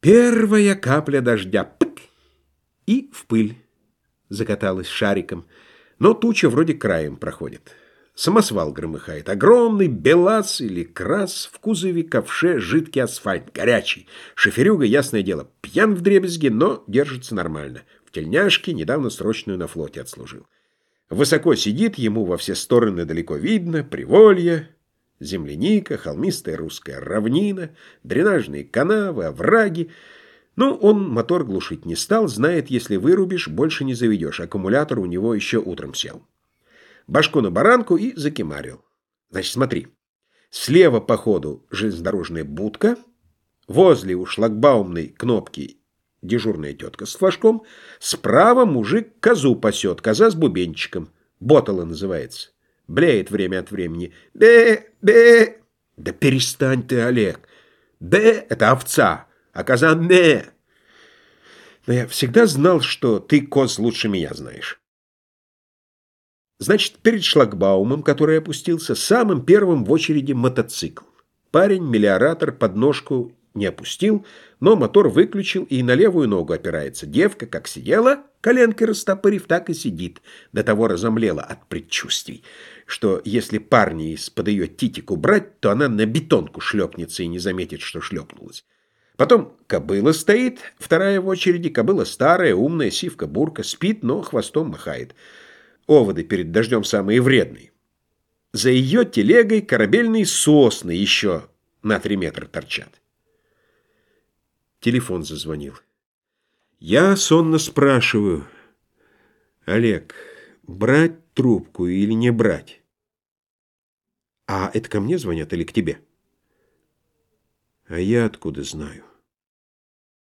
Первая капля дождя. Пык! И в пыль закаталась шариком. Но туча вроде краем проходит. Самосвал громыхает. Огромный белас или крас в кузове ковше жидкий асфальт, горячий. Шоферюга, ясное дело, пьян в дребезге, но держится нормально. В тельняшке недавно срочную на флоте отслужил. Высоко сидит, ему во все стороны далеко видно, приволье, земляника, холмистая русская равнина, дренажные канавы, овраги. Ну, он мотор глушить не стал, знает, если вырубишь, больше не заведешь. Аккумулятор у него еще утром сел. Башку на баранку и закимарил. Значит, смотри. Слева по ходу железнодорожная будка, возле у шлагбаумной кнопки дежурная тетка с флажком, справа мужик козу пасет, коза с бубенчиком. Ботала называется. Блеет время от времени. Бе, бе. Да перестань ты, Олег. Бе — это овца, а коза — ме. Но я всегда знал, что ты коз лучше меня знаешь. Значит, перед шлагбаумом, который опустился, самым первым в очереди мотоцикл. Парень-мелиоратор подножку не опустил, но мотор выключил и на левую ногу опирается. Девка как сидела, коленкой растопырив, так и сидит. До того разомлела от предчувствий, что если парни из-под ее титик убрать, то она на бетонку шлепнется и не заметит, что шлепнулась. Потом кобыла стоит, вторая в очереди, кобыла старая, умная, сивка-бурка, спит, но хвостом махает. Оводы перед дождем самые вредные. За ее телегой корабельные сосны еще на три метра торчат. Телефон зазвонил. Я сонно спрашиваю. Олег, брать трубку или не брать? А это ко мне звонят или к тебе? А я откуда знаю?